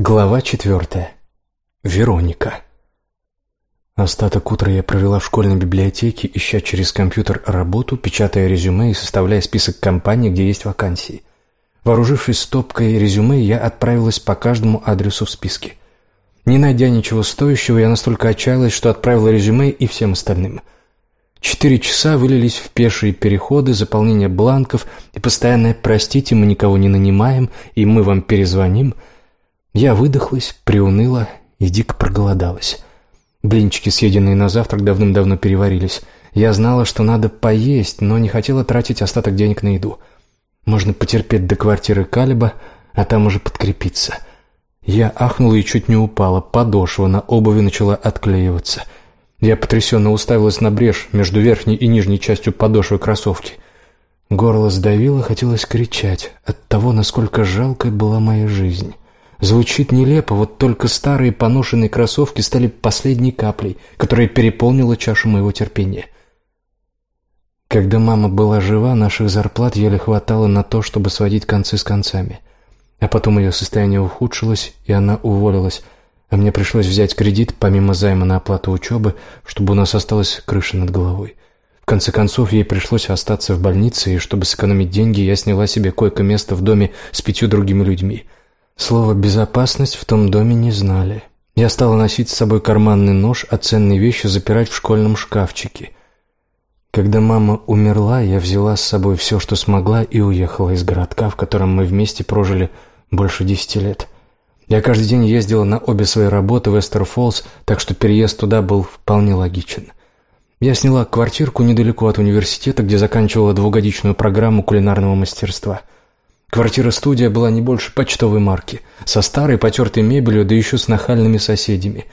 Глава четвертая. Вероника. Остаток утра я провела в школьной библиотеке, ища через компьютер работу, печатая резюме и составляя список компаний, где есть вакансии. Вооружившись стопкой резюме, я отправилась по каждому адресу в списке. Не найдя ничего стоящего, я настолько отчаялась, что отправила резюме и всем остальным. Четыре часа вылились в пешие переходы, заполнение бланков и постоянное «простите, мы никого не нанимаем, и мы вам перезвоним», я выдохлась, приуныла и дико проголодалась. Блинчики, съеденные на завтрак, давным-давно переварились. Я знала, что надо поесть, но не хотела тратить остаток денег на еду. Можно потерпеть до квартиры Калиба, а там уже подкрепиться. Я ахнула и чуть не упала. Подошва на обуви начала отклеиваться. Я потрясенно уставилась на брешь между верхней и нижней частью подошвы кроссовки. Горло сдавило, хотелось кричать от того, насколько жалкой была моя жизнь. Звучит нелепо, вот только старые поношенные кроссовки стали последней каплей, которая переполнила чашу моего терпения. Когда мама была жива, наших зарплат еле хватало на то, чтобы сводить концы с концами. А потом ее состояние ухудшилось, и она уволилась, а мне пришлось взять кредит, помимо займа на оплату учебы, чтобы у нас осталась крыша над головой. В конце концов, ей пришлось остаться в больнице, и чтобы сэкономить деньги, я сняла себе койко-место в доме с пятью другими людьми – Слово «безопасность» в том доме не знали. Я стала носить с собой карманный нож, а ценные вещи запирать в школьном шкафчике. Когда мама умерла, я взяла с собой все, что смогла, и уехала из городка, в котором мы вместе прожили больше десяти лет. Я каждый день ездила на обе свои работы в Эстерфоллс, так что переезд туда был вполне логичен. Я сняла квартирку недалеко от университета, где заканчивала двухгодичную программу кулинарного мастерства – Квартира-студия была не больше почтовой марки, со старой потертой мебелью, да еще с нахальными соседями.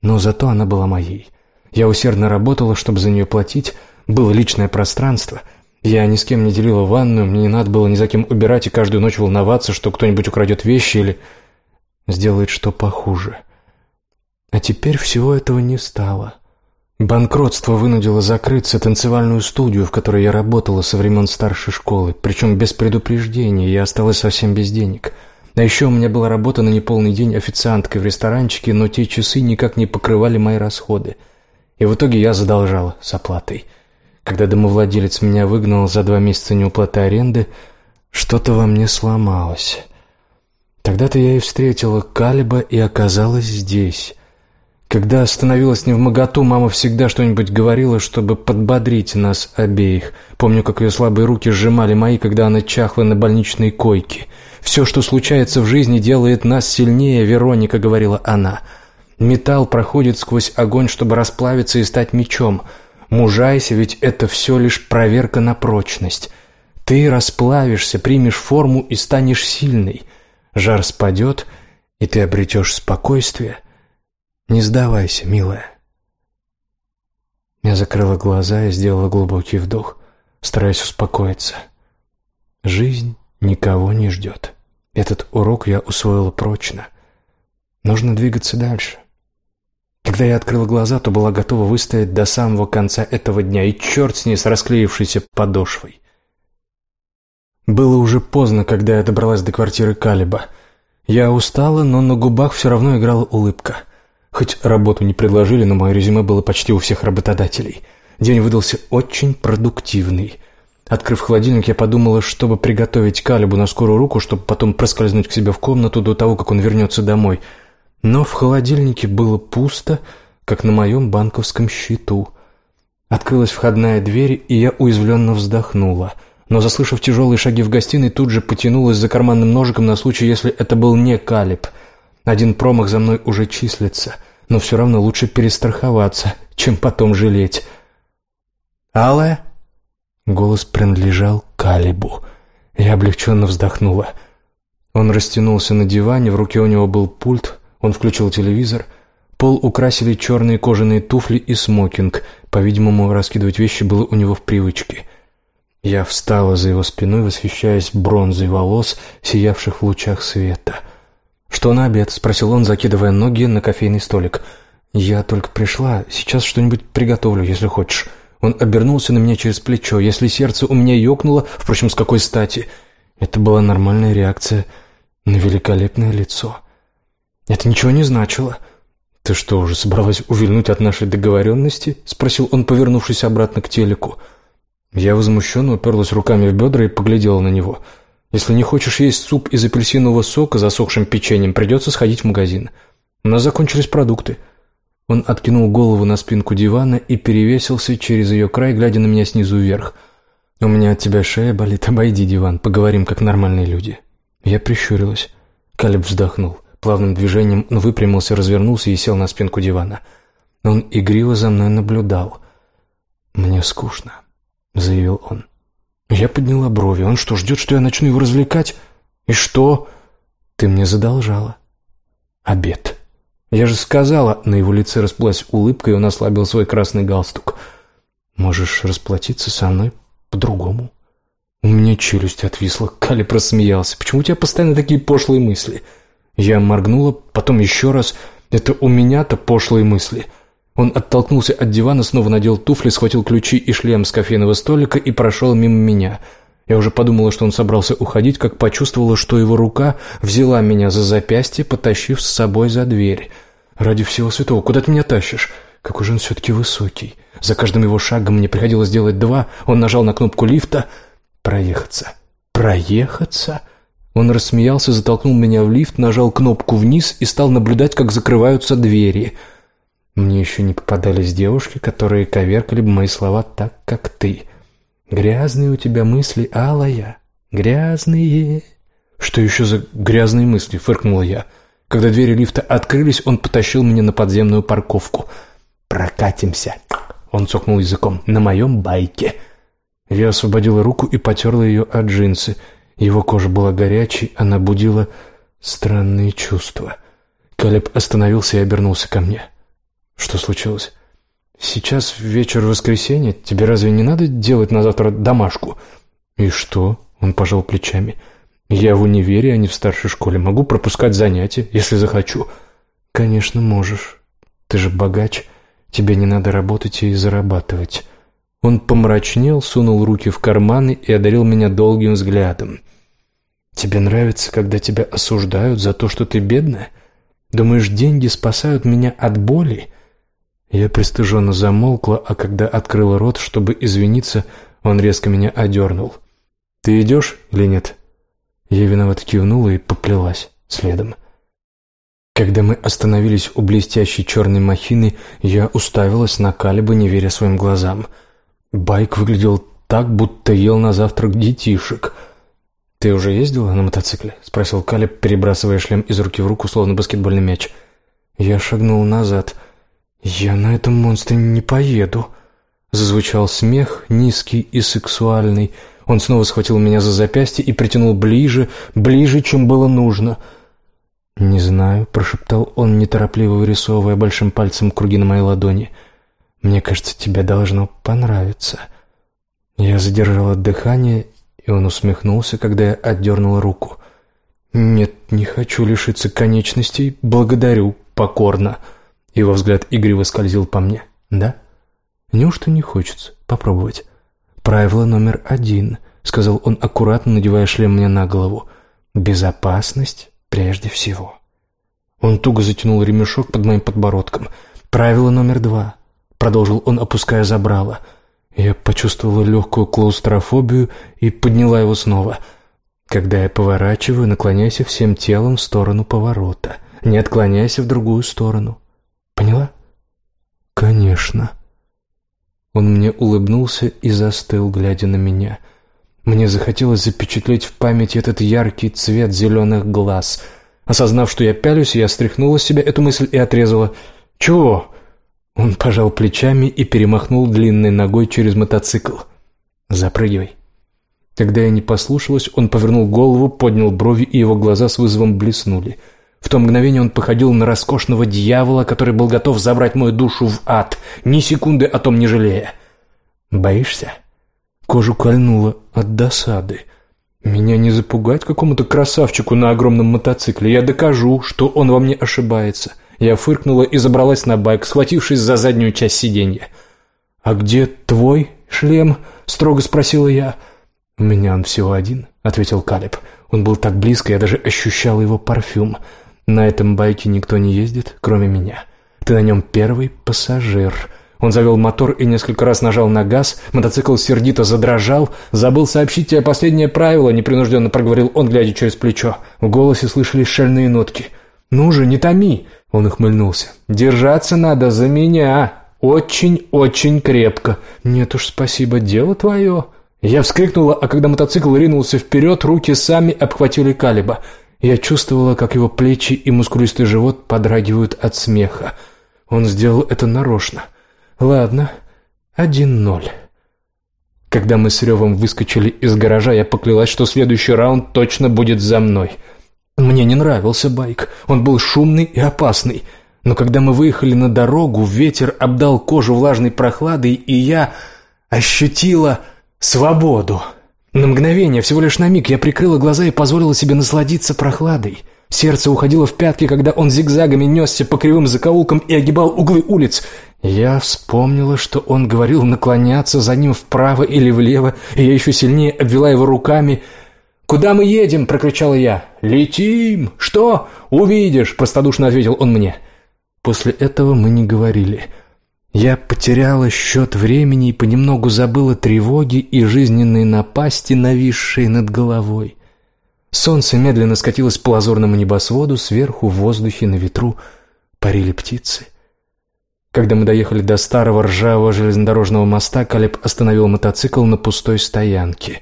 Но зато она была моей. Я усердно работала, чтобы за нее платить, было личное пространство. Я ни с кем не делила ванную, мне не надо было ни за кем убирать и каждую ночь волноваться, что кто-нибудь украдет вещи или сделает что похуже. А теперь всего этого не стало. Банкротство вынудило закрыться танцевальную студию, в которой я работала со времен старшей школы, причем без предупреждения, я осталась совсем без денег. А еще у меня была работа на неполный день официанткой в ресторанчике, но те часы никак не покрывали мои расходы. И в итоге я задолжала с оплатой. Когда домовладелец меня выгнал за два месяца неуплаты аренды, что-то во мне сломалось. Тогда-то я и встретила Калиба и оказалась здесь. Когда становилось невмоготу, мама всегда что-нибудь говорила, чтобы подбодрить нас обеих. Помню, как ее слабые руки сжимали мои, когда она чахла на больничной койке. «Все, что случается в жизни, делает нас сильнее», — Вероника говорила она. «Металл проходит сквозь огонь, чтобы расплавиться и стать мечом. Мужайся, ведь это все лишь проверка на прочность. Ты расплавишься, примешь форму и станешь сильной. Жар спадет, и ты обретешь спокойствие». Не сдавайся, милая. Я закрыла глаза и сделала глубокий вдох, стараясь успокоиться. Жизнь никого не ждет. Этот урок я усвоила прочно. Нужно двигаться дальше. Когда я открыла глаза, то была готова выстоять до самого конца этого дня, и черт с ней с расклеившейся подошвой. Было уже поздно, когда я добралась до квартиры Калиба. Я устала, но на губах все равно играла улыбка — Хоть работу не предложили, но мое резюме было почти у всех работодателей. День выдался очень продуктивный. Открыв холодильник, я подумала, чтобы приготовить Калибу на скорую руку, чтобы потом проскользнуть к себе в комнату до того, как он вернется домой. Но в холодильнике было пусто, как на моем банковском счету. Открылась входная дверь, и я уязвленно вздохнула. Но, заслышав тяжелые шаги в гостиной, тут же потянулась за карманным ножиком на случай, если это был не Калиб. Один промах за мной уже числится но все равно лучше перестраховаться, чем потом жалеть. «Алая?» Голос принадлежал Калибу. Я облегченно вздохнула. Он растянулся на диване, в руке у него был пульт, он включил телевизор. Пол украсили черные кожаные туфли и смокинг. По-видимому, раскидывать вещи было у него в привычке. Я встала за его спиной, восхищаясь бронзой волос, сиявших в лучах света — «Что на обед?» — спросил он, закидывая ноги на кофейный столик. «Я только пришла. Сейчас что-нибудь приготовлю, если хочешь». Он обернулся на меня через плечо. Если сердце у меня ёкнуло, впрочем, с какой стати? Это была нормальная реакция на великолепное лицо. Это ничего не значило. «Ты что, уже собралась увильнуть от нашей договоренности?» — спросил он, повернувшись обратно к телеку. Я возмущенно уперлась руками в бедра и поглядела на него. «Если не хочешь есть суп из апельсинового сока с засохшим печеньем, придется сходить в магазин. У нас закончились продукты». Он откинул голову на спинку дивана и перевесился через ее край, глядя на меня снизу вверх. «У меня от тебя шея болит. Обойди диван, поговорим, как нормальные люди». Я прищурилась. Калеб вздохнул. Плавным движением он выпрямился, развернулся и сел на спинку дивана. Он игриво за мной наблюдал. «Мне скучно», — заявил он. Я подняла брови. «Он что, ждет, что я начну его развлекать?» «И что?» «Ты мне задолжала». «Обед». «Я же сказала...» На его лице расплылась улыбка, и он ослабил свой красный галстук. «Можешь расплатиться со мной по-другому». У меня челюсть отвисла. Кали просмеялся. «Почему у тебя постоянно такие пошлые мысли?» Я моргнула, потом еще раз. Это у меня-то пошлые мысли. Он оттолкнулся от дивана, снова надел туфли, схватил ключи и шлем с кофейного столика и прошел мимо меня. Я уже подумала, что он собрался уходить, как почувствовала, что его рука взяла меня за запястье, потащив с собой за дверь. «Ради всего святого, куда ты меня тащишь?» Какой же он все-таки высокий. За каждым его шагом мне приходилось делать два. Он нажал на кнопку лифта. «Проехаться». «Проехаться?» Он рассмеялся, затолкнул меня в лифт, нажал кнопку вниз и стал наблюдать, как закрываются двери. Мне еще не попадались девушки, которые коверкали бы мои слова так, как ты. Грязные у тебя мысли, алая, грязные. Что еще за грязные мысли, фыркнул я. Когда двери лифта открылись, он потащил меня на подземную парковку. «Прокатимся!» Он цокнул языком. «На моем байке!» Я освободила руку и потерла ее от джинсы – его кожа была горячей, она будила странные чувства. Калеб остановился и обернулся ко мне. «Что случилось?» «Сейчас вечер воскресенья. Тебе разве не надо делать на завтра домашку?» «И что?» — он пожал плечами. «Я в универе, а не в старшей школе. Могу пропускать занятия, если захочу». «Конечно, можешь. Ты же богач. Тебе не надо работать и зарабатывать». Он помрачнел, сунул руки в карманы и одарил меня долгим взглядом. «Тебе нравится, когда тебя осуждают за то, что ты бедная? Думаешь, деньги спасают меня от боли?» Я пристыженно замолкла, а когда открыла рот, чтобы извиниться, он резко меня одернул. «Ты идешь или нет?» Я виновато кивнула и поплелась следом. Когда мы остановились у блестящей черной махины, я уставилась на Калиба, не веря своим глазам — Байк выглядел так, будто ел на завтрак детишек. «Ты уже ездила на мотоцикле?» — спросил Калеб, перебрасывая шлем из руки в руку, словно баскетбольный мяч. Я шагнул назад. «Я на этом монстре не поеду». Зазвучал смех, низкий и сексуальный. Он снова схватил меня за запястье и притянул ближе, ближе, чем было нужно. «Не знаю», — прошептал он, неторопливо вырисовывая большим пальцем круги на моей ладони. «Я мне кажется, тебе должно понравиться». Я задержала дыхание, и он усмехнулся, когда я отдернула руку. «Нет, не хочу лишиться конечностей. Благодарю, покорно». Его взгляд игриво скользил по мне. «Да? Неужто не хочется попробовать?» «Правило номер один», — сказал он, аккуратно надевая шлем мне на голову. «Безопасность прежде всего». Он туго затянул ремешок под моим подбородком. «Правило номер два. Продолжил он, опуская забрало. Я почувствовала легкую клаустрофобию и подняла его снова. Когда я поворачиваю, наклоняйся всем телом в сторону поворота. Не отклоняйся в другую сторону. Поняла? Конечно. Он мне улыбнулся и застыл, глядя на меня. Мне захотелось запечатлеть в памяти этот яркий цвет зеленых глаз. Осознав, что я пялюсь, я стряхнула с себя эту мысль и отрезала. «Чего? Он пожал плечами и перемахнул длинной ногой через мотоцикл. «Запрыгивай». Когда я не послушалась, он повернул голову, поднял брови, и его глаза с вызовом блеснули. В то мгновение он походил на роскошного дьявола, который был готов забрать мою душу в ад, ни секунды о том не жалея. «Боишься?» Кожу кольнуло от досады. «Меня не запугать какому-то красавчику на огромном мотоцикле. Я докажу, что он во мне ошибается». Я фыркнула и забралась на байк, схватившись за заднюю часть сиденья. «А где твой шлем?» — строго спросила я. «У меня он всего один», — ответил Калеб. Он был так близко, я даже ощущал его парфюм. На этом байке никто не ездит, кроме меня. Ты на нем первый пассажир. Он завел мотор и несколько раз нажал на газ, мотоцикл сердито задрожал. «Забыл сообщить тебе последнее правило», — непринужденно проговорил он, глядя через плечо. В голосе слышались шальные нотки. «Ну же, не томи!» — он ухмыльнулся. «Держаться надо за меня! Очень-очень крепко!» «Нет уж, спасибо, дело твое!» Я вскрикнула, а когда мотоцикл ринулся вперед, руки сами обхватили Калиба. Я чувствовала, как его плечи и мускулистый живот подрагивают от смеха. Он сделал это нарочно. «Ладно, один ноль». Когда мы с Ревом выскочили из гаража, я поклялась, что следующий раунд точно будет за мной. Мне не нравился байк, он был шумный и опасный. Но когда мы выехали на дорогу, ветер обдал кожу влажной прохладой, и я ощутила свободу. На мгновение, всего лишь на миг, я прикрыла глаза и позволила себе насладиться прохладой. Сердце уходило в пятки, когда он зигзагами несся по кривым закоулкам и огибал углы улиц. Я вспомнила, что он говорил наклоняться за ним вправо или влево, и я еще сильнее обвела его руками. «Куда мы едем?» — прокричала я. «Летим!» «Что? Увидишь!» — простодушно ответил он мне. После этого мы не говорили. Я потеряла счет времени и понемногу забыла тревоги и жизненные напасти, нависшие над головой. Солнце медленно скатилось по лазурному небосводу, сверху в воздухе на ветру парили птицы. Когда мы доехали до старого ржавого железнодорожного моста, Калеб остановил мотоцикл на пустой стоянке.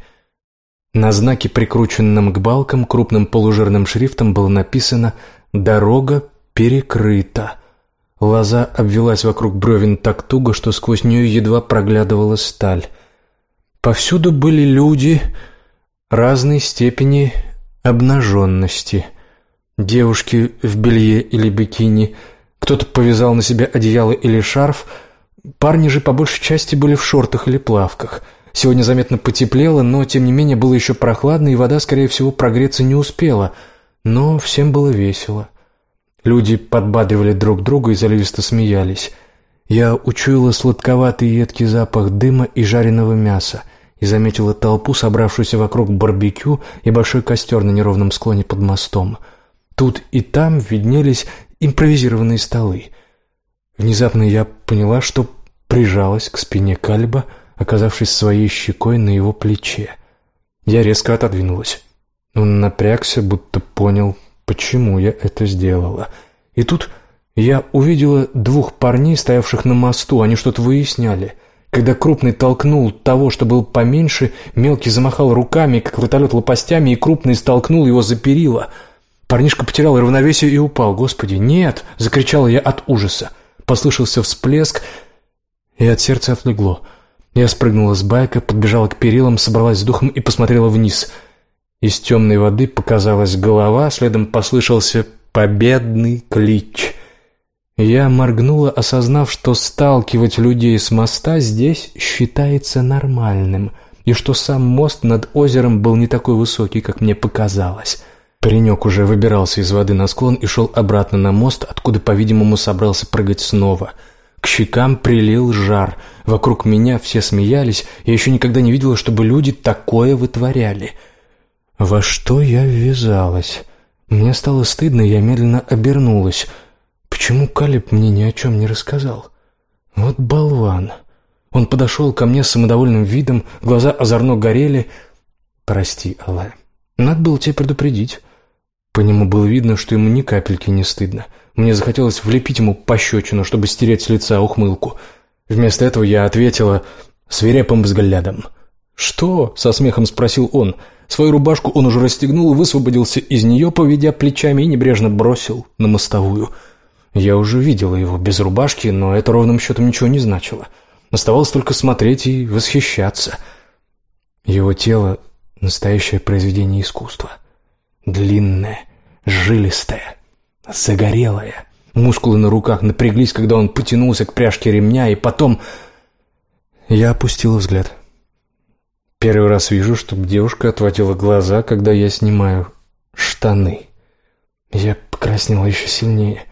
На знаке, прикрученном к балкам, крупным полужирным шрифтом было написано «Дорога перекрыта». Лоза обвелась вокруг бревен так туго, что сквозь нее едва проглядывала сталь. Повсюду были люди разной степени обнаженности. Девушки в белье или бикини, кто-то повязал на себя одеяло или шарф, парни же по большей части были в шортах или плавках. Сегодня заметно потеплело, но тем не менее было еще прохладно, и вода, скорее всего, прогреться не успела. Но всем было весело. Люди подбадривали друг друга и заливисто смеялись. Я учуяла сладковатый едкий запах дыма и жареного мяса и заметила толпу, собравшуюся вокруг барбекю и большой костер на неровном склоне под мостом. Тут и там виднелись импровизированные столы. Внезапно я поняла, что прижалась к спине Кальба, оказавшись своей щекой на его плече. Я резко отодвинулась. Он напрягся, будто понял, почему я это сделала. И тут я увидела двух парней, стоявших на мосту, они что-то выясняли. Когда крупный толкнул того, что был поменьше, мелкий замахал руками, как вертолет лопастями, и крупный столкнул его за перила. Парнишка потерял равновесие и упал. «Господи, нет!» — закричала я от ужаса. Послышался всплеск, и от сердца отлегло. Я спрыгнула с байка, подбежала к перилам, собралась с духом и посмотрела вниз — из темной воды показалась голова, следом послышался победный клич. Я моргнула, осознав, что сталкивать людей с моста здесь считается нормальным, и что сам мост над озером был не такой высокий, как мне показалось. Паренек уже выбирался из воды на склон и шел обратно на мост, откуда, по-видимому, собрался прыгать снова. К щекам прилил жар. Вокруг меня все смеялись. Я еще никогда не видела, чтобы люди такое вытворяли — во что я ввязалась? Мне стало стыдно, я медленно обернулась. Почему Калиб мне ни о чем не рассказал? Вот болван. Он подошел ко мне с самодовольным видом, глаза озорно горели. «Прости, Аллах, надо было тебя предупредить». По нему было видно, что ему ни капельки не стыдно. Мне захотелось влепить ему пощечину, чтобы стереть с лица ухмылку. Вместо этого я ответила свирепым взглядом. «Что?» — со смехом спросил он. Свою рубашку он уже расстегнул высвободился из нее, поведя плечами, и небрежно бросил на мостовую. Я уже видела его без рубашки, но это ровным счетом ничего не значило. Оставалось только смотреть и восхищаться. Его тело — настоящее произведение искусства. Длинное, жилистое, загорелое. Мускулы на руках напряглись, когда он потянулся к пряжке ремня, и потом... Я опустила взгляд. Первый раз вижу, чтобы девушка отводила глаза, когда я снимаю штаны. Я покраснела еще сильнее.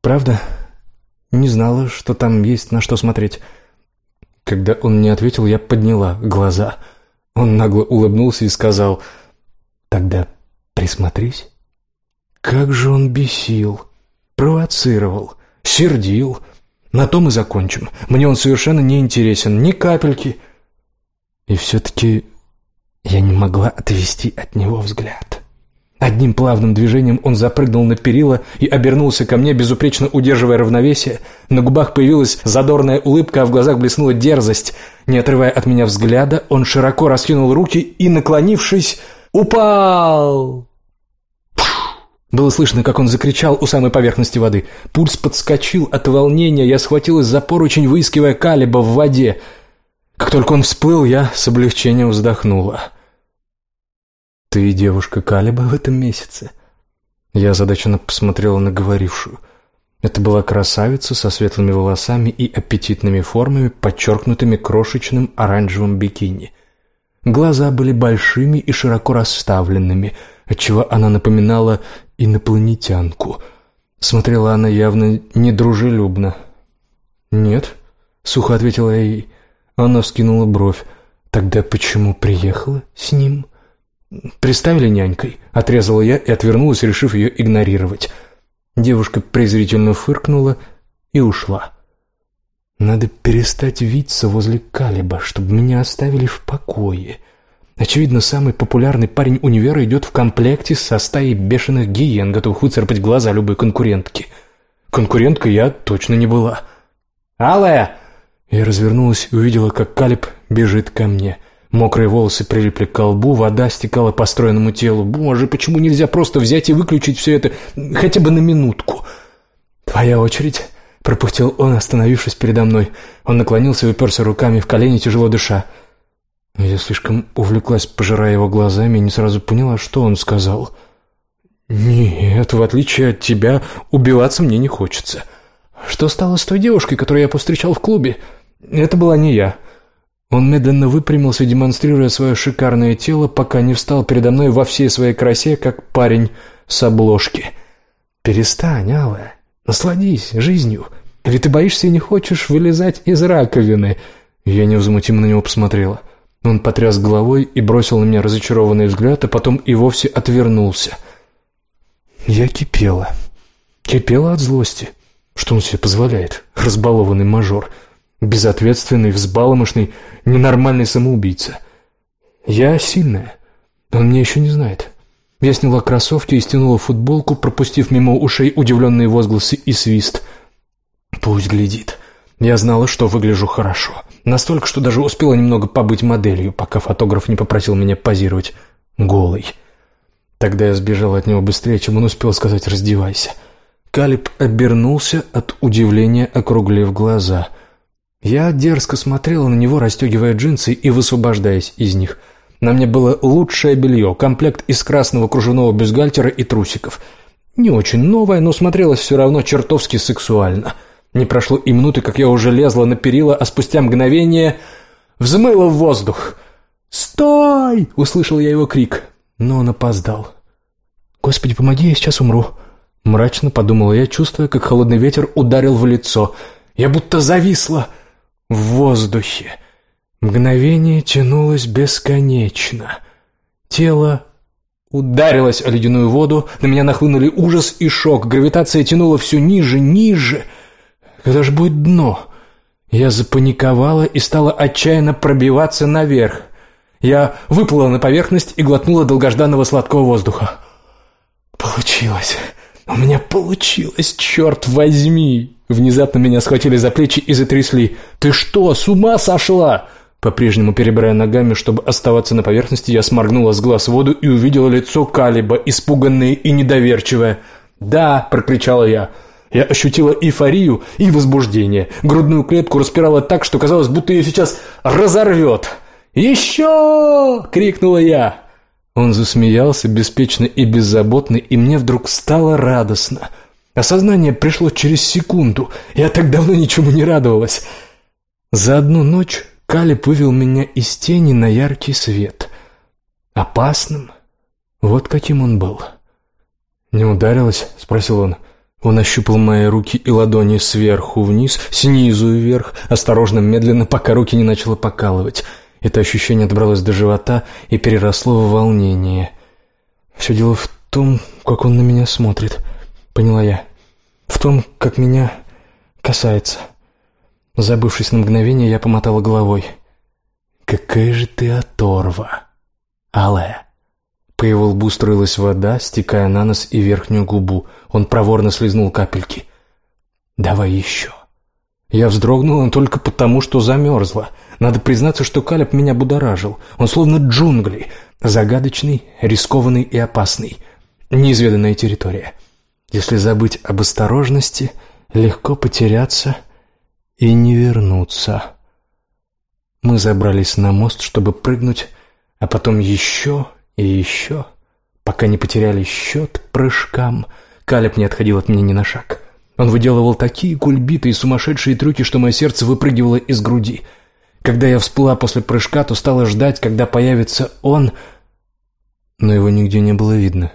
Правда? Не знала, что там есть на что смотреть. Когда он не ответил, я подняла глаза. Он нагло улыбнулся и сказал, «Тогда присмотрись». как же он бесил, провоцировал, сердил. На том и закончим. Мне он совершенно не интересен, ни капельки. И все-таки я не могла отвести от него взгляд. Одним плавным движением он запрыгнул на перила и обернулся ко мне, безупречно удерживая равновесие. На губах появилась задорная улыбка, а в глазах блеснула дерзость. Не отрывая от меня взгляда, он широко раскинул руки и, наклонившись, упал. Было слышно, как он закричал у самой поверхности воды. Пульс подскочил от волнения, я схватилась за поручень, выискивая Калиба в воде. Как только он всплыл, я с облегчением вздохнула. «Ты девушка Калиба в этом месяце?» Я озадаченно посмотрела на говорившую. Это была красавица со светлыми волосами и аппетитными формами, подчеркнутыми крошечным оранжевым бикини. Глаза были большими и широко расставленными, отчего она напоминала инопланетянку. Смотрела она явно недружелюбно. «Нет», — сухо ответила я ей. Она вскинула бровь. «Тогда почему приехала с ним?» «Приставили нянькой», — отрезала я и отвернулась, решив ее игнорировать. Девушка презрительно фыркнула и ушла. «Надо перестать виться возле Калиба, чтобы меня оставили в покое». Очевидно, самый популярный парень универа идет в комплекте со стаей бешеных гиен, готовых выцарапать глаза любой конкурентки. Конкуренткой я точно не была. «Алая!» Я развернулась и увидела, как Калиб бежит ко мне. Мокрые волосы прилипли к колбу, вода стекала по стройному телу. Боже, почему нельзя просто взять и выключить все это хотя бы на минутку? «Твоя очередь», — пропустил он, остановившись передо мной. Он наклонился и уперся руками в колени, тяжело дыша. Я слишком увлеклась, пожирая его глазами, и не сразу поняла, что он сказал. «Нет, в отличие от тебя, убиваться мне не хочется. Что стало с той девушкой, которую я повстречал в клубе? Это была не я». Он медленно выпрямился, демонстрируя свое шикарное тело, пока не встал передо мной во всей своей красе, как парень с обложки. «Перестань, Алая, насладись жизнью. Ведь ты боишься и не хочешь вылезать из раковины». Я невозмутимо на него посмотрела. Он потряс головой и бросил на меня разочарованный взгляд, а потом и вовсе отвернулся. Я кипела. Кипела от злости. Что он себе позволяет? Разбалованный мажор. Безответственный, взбаломышный, ненормальный самоубийца. Я сильная. Он меня еще не знает. Я сняла кроссовки и стянула футболку, пропустив мимо ушей удивленные возгласы и свист. Пусть глядит. Я знала, что выгляжу хорошо. Настолько, что даже успела немного побыть моделью, пока фотограф не попросил меня позировать голой. Тогда я сбежала от него быстрее, чем он успел сказать «раздевайся». Калиб обернулся от удивления, округлив глаза – я дерзко смотрела на него, расстегивая джинсы и высвобождаясь из них. На мне было лучшее белье, комплект из красного кружевного бюстгальтера и трусиков. Не очень новое, но смотрелось все равно чертовски сексуально. Не прошло и минуты, как я уже лезла на перила, а спустя мгновение взмыла в воздух. «Стой!» — услышал я его крик, но он опоздал. «Господи, помоги, я сейчас умру!» Мрачно подумала я, чувствуя, как холодный ветер ударил в лицо. Я будто зависла в воздухе. Мгновение тянулось бесконечно. Тело ударилось о ледяную воду, на меня нахлынули ужас и шок, гравитация тянула все ниже, ниже. Когда же будет дно? Я запаниковала и стала отчаянно пробиваться наверх. Я выплыла на поверхность и глотнула долгожданного сладкого воздуха. Получилось. У меня получилось, черт возьми. Внезапно меня схватили за плечи и затрясли. «Ты что, с ума сошла?» По-прежнему перебирая ногами, чтобы оставаться на поверхности, я сморгнула с глаз воду и увидела лицо Калиба, испуганное и недоверчивое. «Да!» – прокричала я. Я ощутила эйфорию и возбуждение. Грудную клетку распирала так, что казалось, будто ее сейчас разорвет. «Еще!» – крикнула я. Он засмеялся, беспечно и беззаботно, и мне вдруг стало радостно – Осознание пришло через секунду. Я так давно ничему не радовалась. За одну ночь Калиб вывел меня из тени на яркий свет. Опасным? Вот каким он был. «Не ударилась?» — спросил он. Он ощупал мои руки и ладони сверху вниз, снизу вверх, осторожно, медленно, пока руки не начало покалывать. Это ощущение добралось до живота и переросло в волнение. Все дело в том, как он на меня смотрит», — поняла я. «В том, как меня касается». Забывшись на мгновение, я помотала головой. «Какая же ты оторва, Алая!» По его лбу струилась вода, стекая на нос и верхнюю губу. Он проворно слезнул капельки. «Давай еще». Я вздрогнула только потому, что замерзла. Надо признаться, что Калеб меня будоражил. Он словно джунгли. Загадочный, рискованный и опасный. Неизведанная территория. Если забыть об осторожности, легко потеряться и не вернуться. Мы забрались на мост, чтобы прыгнуть, а потом еще и еще, пока не потеряли счет прыжкам. Калеб не отходил от меня ни на шаг. Он выделывал такие кульбиты и сумасшедшие трюки, что мое сердце выпрыгивало из груди. Когда я всплыла после прыжка, то стала ждать, когда появится он, но его нигде не было видно.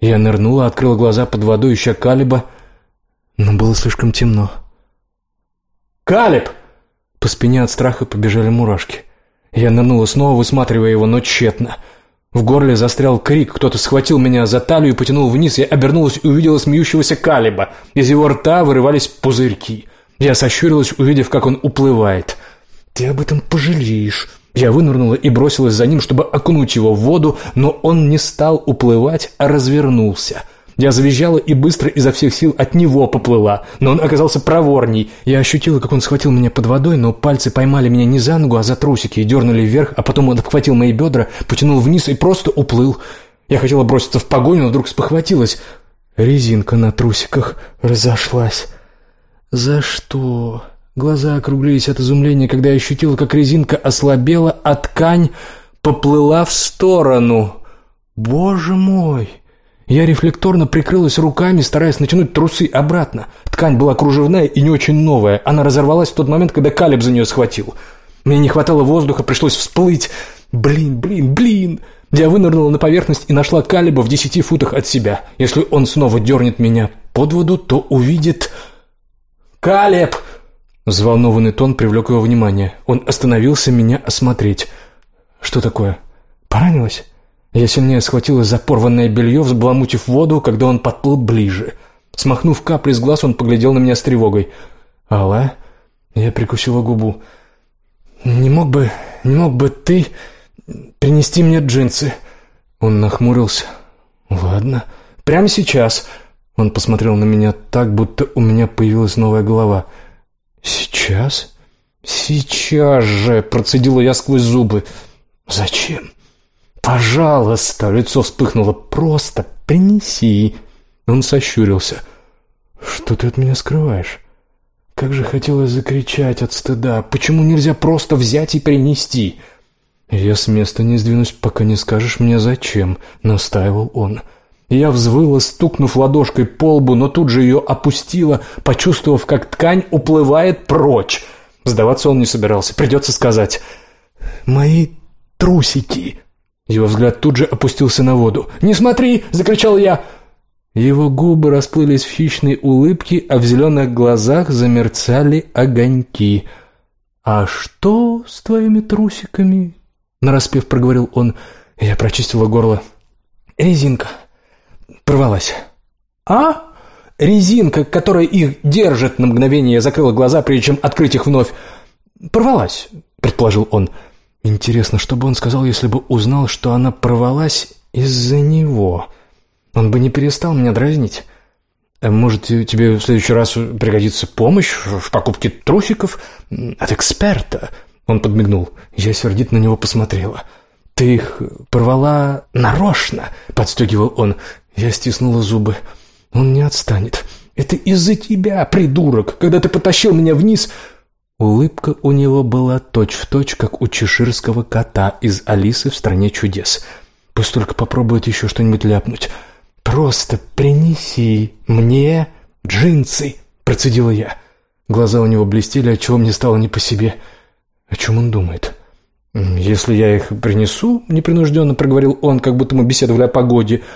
Я нырнула, открыла глаза под водой, ища Калиба, но было слишком темно. «Калиб!» По спине от страха побежали мурашки. Я нырнула снова, высматривая его, но тщетно — в горле застрял крик, кто-то схватил меня за талию и потянул вниз. Я обернулась и увидела смеющегося Калиба. Из его рта вырывались пузырьки. Я сощурилась, увидев, как он уплывает. «Ты об этом пожалеешь». Я вынырнула и бросилась за ним, чтобы окунуть его в воду, но он не стал уплывать, а развернулся – я завизжала и быстро изо всех сил от него поплыла, но он оказался проворней. Я ощутила, как он схватил меня под водой, но пальцы поймали меня не за ногу, а за трусики и дернули вверх, а потом он обхватил мои бедра, потянул вниз и просто уплыл. Я хотела броситься в погоню, но вдруг спохватилась. Резинка на трусиках разошлась. «За что?» Глаза округлились от изумления, когда я ощутила, как резинка ослабела, а ткань поплыла в сторону. «Боже мой!» Я рефлекторно прикрылась руками, стараясь натянуть трусы обратно. Ткань была кружевная и не очень новая. Она разорвалась в тот момент, когда Калеб за нее схватил. Мне не хватало воздуха, пришлось всплыть. Блин, блин, блин. Я вынырнула на поверхность и нашла Калеба в десяти футах от себя. Если он снова дернет меня под воду, то увидит... «Калеб!» Взволнованный тон привлек его внимание. Он остановился меня осмотреть. «Что такое? Поранилась?» Я сильнее схватилась за порванное белье, взбаламутив воду, когда он подплыл ближе. Смахнув капли с глаз, он поглядел на меня с тревогой. «Алла?» Я прикусила губу. «Не мог бы... не мог бы ты принести мне джинсы?» Он нахмурился. «Ладно. Прямо сейчас». Он посмотрел на меня так, будто у меня появилась новая голова. «Сейчас?» «Сейчас же!» — процедила я сквозь зубы. «Зачем?» «Пожалуйста!» — лицо вспыхнуло. «Просто принеси!» Он сощурился. «Что ты от меня скрываешь?» Как же хотелось закричать от стыда. «Почему нельзя просто взять и принести?» «Я с места не сдвинусь, пока не скажешь мне зачем», — настаивал он. Я взвыла, стукнув ладошкой по лбу, но тут же ее опустила, почувствовав, как ткань уплывает прочь. Сдаваться он не собирался, придется сказать. «Мои трусики!» Его взгляд тут же опустился на воду. «Не смотри!» — закричал я. Его губы расплылись в хищной улыбке, а в зеленых глазах замерцали огоньки. «А что с твоими трусиками?» — нараспев проговорил он. Я прочистила горло. «Резинка. Порвалась». «А? Резинка, которая их держит?» На мгновение закрыла глаза, прежде чем открыть их вновь. «Порвалась», — предположил он. Интересно, что бы он сказал, если бы узнал, что она порвалась из-за него? Он бы не перестал меня дразнить. А может, тебе в следующий раз пригодится помощь в покупке трусиков от эксперта?» Он подмигнул. Я сердито на него посмотрела. «Ты их порвала нарочно?» — подстегивал он. Я стиснула зубы. «Он не отстанет. Это из-за тебя, придурок! Когда ты потащил меня вниз, Улыбка у него была точь-в-точь, точь, как у чеширского кота из «Алисы в стране чудес». Пусть только попробует еще что-нибудь ляпнуть. «Просто принеси мне джинсы», — процедила я. Глаза у него блестели, отчего мне стало не по себе. О чем он думает? «Если я их принесу», — непринужденно проговорил он, как будто мы беседовали о погоде, —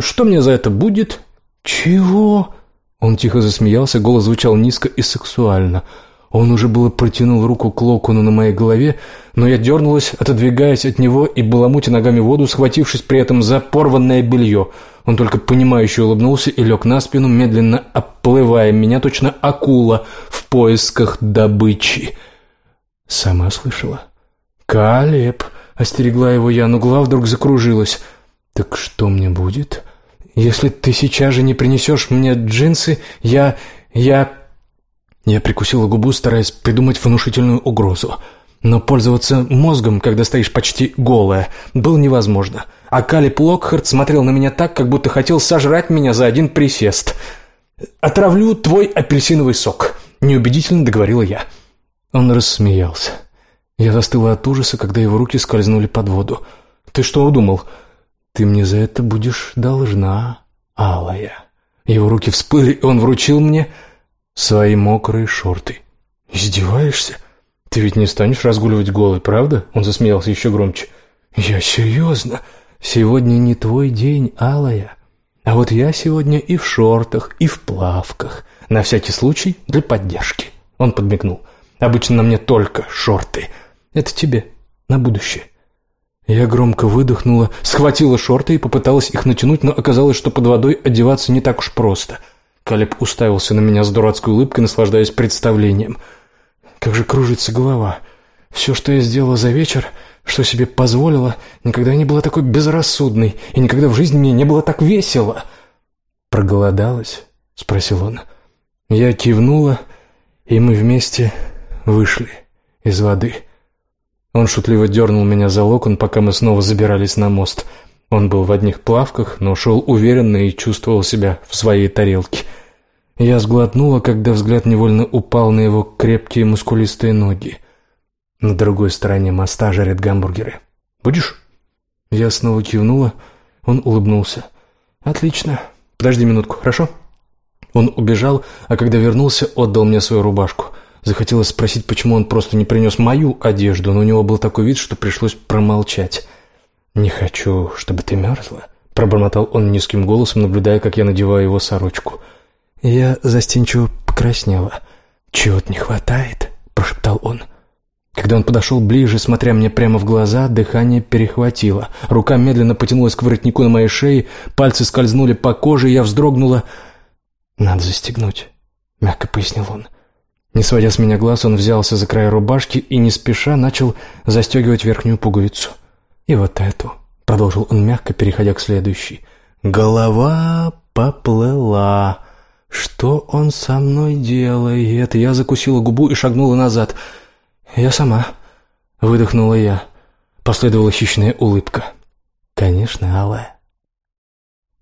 «что мне за это будет?» «Чего?» Он тихо засмеялся, голос звучал низко и сексуально — Он уже было протянул руку к локону на моей голове, но я дернулась, отодвигаясь от него и баламутя ногами воду, схватившись при этом за порванное белье. Он только понимающе улыбнулся и лег на спину, медленно оплывая меня, точно акула в поисках добычи. Сама слышала. «Калеб!» — остерегла его я, но голова вдруг закружилась. «Так что мне будет? Если ты сейчас же не принесешь мне джинсы, я... я...» Я прикусила губу, стараясь придумать внушительную угрозу. Но пользоваться мозгом, когда стоишь почти голая, было невозможно. А Калип Локхард смотрел на меня так, как будто хотел сожрать меня за один присест. «Отравлю твой апельсиновый сок», — неубедительно договорила я. Он рассмеялся. Я застыла от ужаса, когда его руки скользнули под воду. «Ты что удумал?» «Ты мне за это будешь должна, алая». Его руки всплыли, и он вручил мне свои мокрые шорты. «Издеваешься? Ты ведь не станешь разгуливать голый, правда?» Он засмеялся еще громче. «Я серьезно. Сегодня не твой день, Алая. А вот я сегодня и в шортах, и в плавках. На всякий случай для поддержки». Он подмигнул. «Обычно на мне только шорты. Это тебе, на будущее». Я громко выдохнула, схватила шорты и попыталась их натянуть, но оказалось, что под водой одеваться не так уж просто – Калеб уставился на меня с дурацкой улыбкой, наслаждаясь представлением. Как же кружится голова. Все, что я сделала за вечер, что себе позволила, никогда не было такой безрассудной, и никогда в жизни мне не было так весело. «Проголодалась?» — спросил он. Я кивнула, и мы вместе вышли из воды. Он шутливо дернул меня за локон, пока мы снова забирались на мост — он был в одних плавках, но шел уверенно и чувствовал себя в своей тарелке. Я сглотнула, когда взгляд невольно упал на его крепкие мускулистые ноги. На другой стороне моста жарят гамбургеры. «Будешь?» Я снова кивнула. Он улыбнулся. «Отлично. Подожди минутку, хорошо?» Он убежал, а когда вернулся, отдал мне свою рубашку. Захотелось спросить, почему он просто не принес мою одежду, но у него был такой вид, что пришлось промолчать. «Не хочу, чтобы ты мерзла», — пробормотал он низким голосом, наблюдая, как я надеваю его сорочку. Я застенчиво покраснела. «Чего-то не хватает», — прошептал он. Когда он подошел ближе, смотря мне прямо в глаза, дыхание перехватило. Рука медленно потянулась к воротнику на моей шее, пальцы скользнули по коже, и я вздрогнула. «Надо застегнуть», — мягко пояснил он. Не сводя с меня глаз, он взялся за край рубашки и не спеша начал застегивать верхнюю пуговицу. И вот эту, продолжил он мягко, переходя к следующей. Голова поплыла. Что он со мной делает? Я закусила губу и шагнула назад. Я сама. Выдохнула я. Последовала хищная улыбка. Конечно, алая.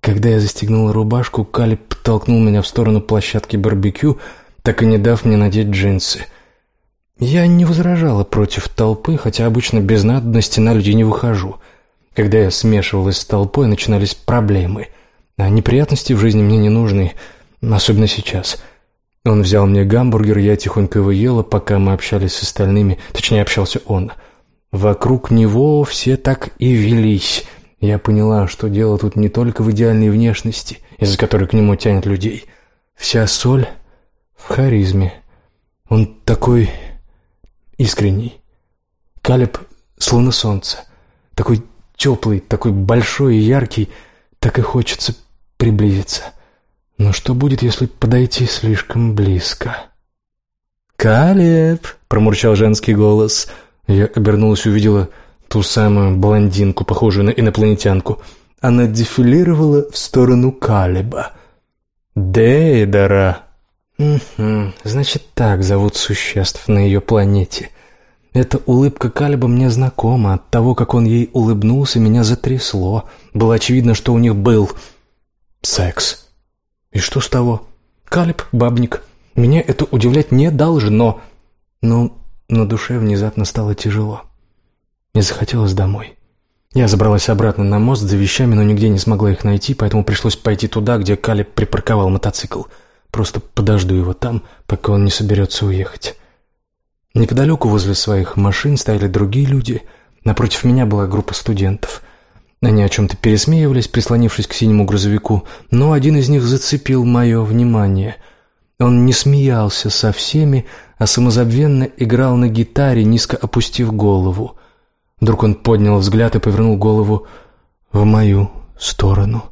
Когда я застегнула рубашку, Калиб толкнул меня в сторону площадки барбекю, так и не дав мне надеть джинсы. Я не возражала против толпы, хотя обычно без надобности на людей не выхожу. Когда я смешивалась с толпой, начинались проблемы. А неприятности в жизни мне не нужны, особенно сейчас. Он взял мне гамбургер, я тихонько его ела, пока мы общались с остальными, точнее, общался он. Вокруг него все так и велись. Я поняла, что дело тут не только в идеальной внешности, из-за которой к нему тянет людей. Вся соль в харизме. Он такой искренний. Калеб словно солнце. Такой теплый, такой большой и яркий, так и хочется приблизиться. Но что будет, если подойти слишком близко? «Калеб!» — промурчал женский голос. Я обернулась и увидела ту самую блондинку, похожую на инопланетянку. Она дефилировала в сторону Калеба. «Дейдера!» Угу, значит, так зовут существ на ее планете. Эта улыбка Калиба мне знакома. От того, как он ей улыбнулся, меня затрясло. Было очевидно, что у них был секс. И что с того? Калиб — бабник. Меня это удивлять не должно. Но на душе внезапно стало тяжело. Мне захотелось домой. Я забралась обратно на мост за вещами, но нигде не смогла их найти, поэтому пришлось пойти туда, где Калиб припарковал мотоцикл. Просто подожду его там, пока он не соберется уехать. Неподалеку возле своих машин стояли другие люди. Напротив меня была группа студентов. Они о чем-то пересмеивались, прислонившись к синему грузовику, но один из них зацепил мое внимание. Он не смеялся со всеми, а самозабвенно играл на гитаре, низко опустив голову. Вдруг он поднял взгляд и повернул голову в мою сторону.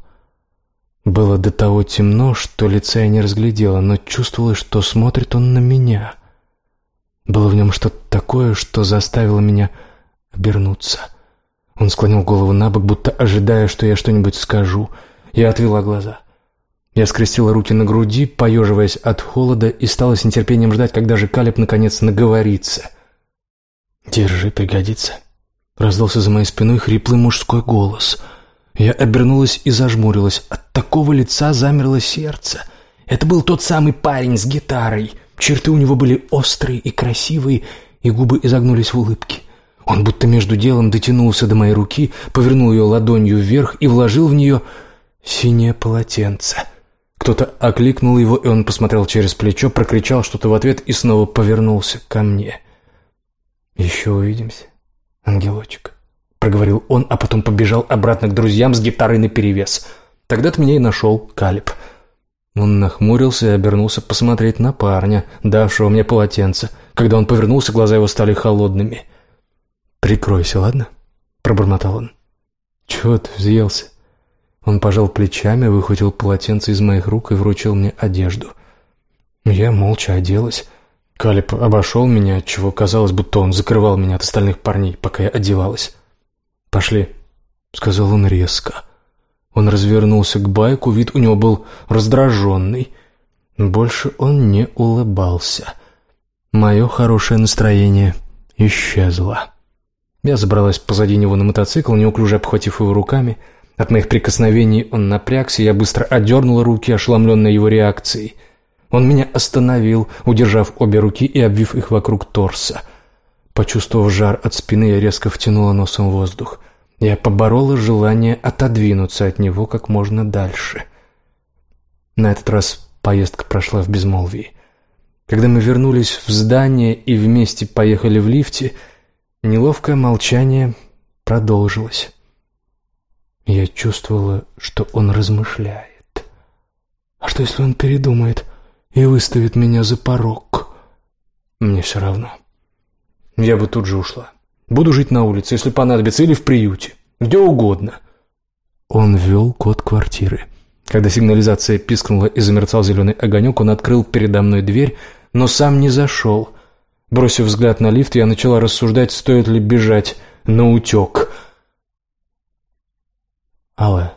Было до того темно, что лица я не разглядела, но чувствовала, что смотрит он на меня. Было в нем что-то такое, что заставило меня обернуться. Он склонил голову на бок, будто ожидая, что я что-нибудь скажу. Я отвела глаза. Я скрестила руки на груди, поеживаясь от холода, и стала с нетерпением ждать, когда же Калеб наконец наговорится. «Держи, пригодится», — раздался за моей спиной хриплый мужской голос — я обернулась и зажмурилась. От такого лица замерло сердце. Это был тот самый парень с гитарой. Черты у него были острые и красивые, и губы изогнулись в улыбке. Он будто между делом дотянулся до моей руки, повернул ее ладонью вверх и вложил в нее синее полотенце. Кто-то окликнул его, и он посмотрел через плечо, прокричал что-то в ответ и снова повернулся ко мне. «Еще увидимся, ангелочек» проговорил он, а потом побежал обратно к друзьям с гитарой наперевес. Тогда-то меня и нашел Калиб. Он нахмурился и обернулся посмотреть на парня, давшего мне полотенце. Когда он повернулся, глаза его стали холодными. «Прикройся, ладно?» — пробормотал он. «Чего ты взъелся?» Он пожал плечами, выхватил полотенце из моих рук и вручил мне одежду. Я молча оделась. Калиб обошел меня, отчего казалось, будто он закрывал меня от остальных парней, пока я одевалась. «Пошли», — сказал он резко. Он развернулся к байку, вид у него был раздраженный. Больше он не улыбался. Мое хорошее настроение исчезло. Я забралась позади него на мотоцикл, неуклюже обхватив его руками. От моих прикосновений он напрягся, я быстро одернула руки, ошеломленная его реакцией. Он меня остановил, удержав обе руки и обвив их вокруг торса. Почувствовав жар от спины, я резко втянула носом воздух. Я поборола желание отодвинуться от него как можно дальше. На этот раз поездка прошла в безмолвии. Когда мы вернулись в здание и вместе поехали в лифте, неловкое молчание продолжилось. Я чувствовала, что он размышляет. А что, если он передумает и выставит меня за порог? Мне все равно. Я бы тут же ушла. Буду жить на улице, если понадобится, или в приюте. Где угодно. Он ввел код квартиры. Когда сигнализация пискнула и замерцал зеленый огонек, он открыл передо мной дверь, но сам не зашел. Бросив взгляд на лифт, я начала рассуждать, стоит ли бежать на утек. Алла.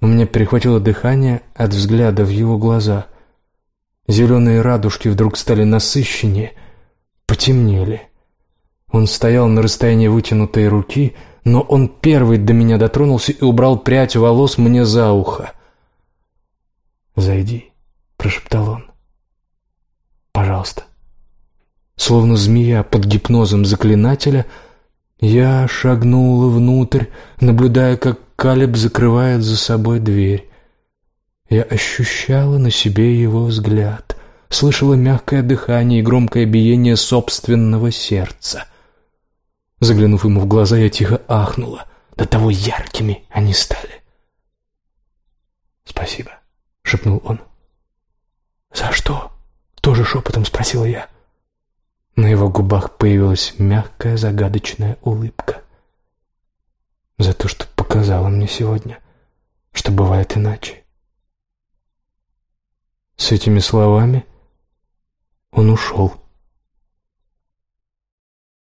У меня перехватило дыхание от взгляда в его глаза. Зеленые радужки вдруг стали насыщеннее — потемнели. Он стоял на расстоянии вытянутой руки, но он первый до меня дотронулся и убрал прядь волос мне за ухо. «Зайди», — прошептал он. «Пожалуйста». Словно змея под гипнозом заклинателя, я шагнула внутрь, наблюдая, как Калеб закрывает за собой дверь. Я ощущала на себе его взгляд слышала мягкое дыхание и громкое биение собственного сердца. Заглянув ему в глаза, я тихо ахнула. До того яркими они стали. «Спасибо», — шепнул он. «За что?» — тоже шепотом спросила я. На его губах появилась мягкая загадочная улыбка. «За то, что показала мне сегодня, что бывает иначе». С этими словами он ушел.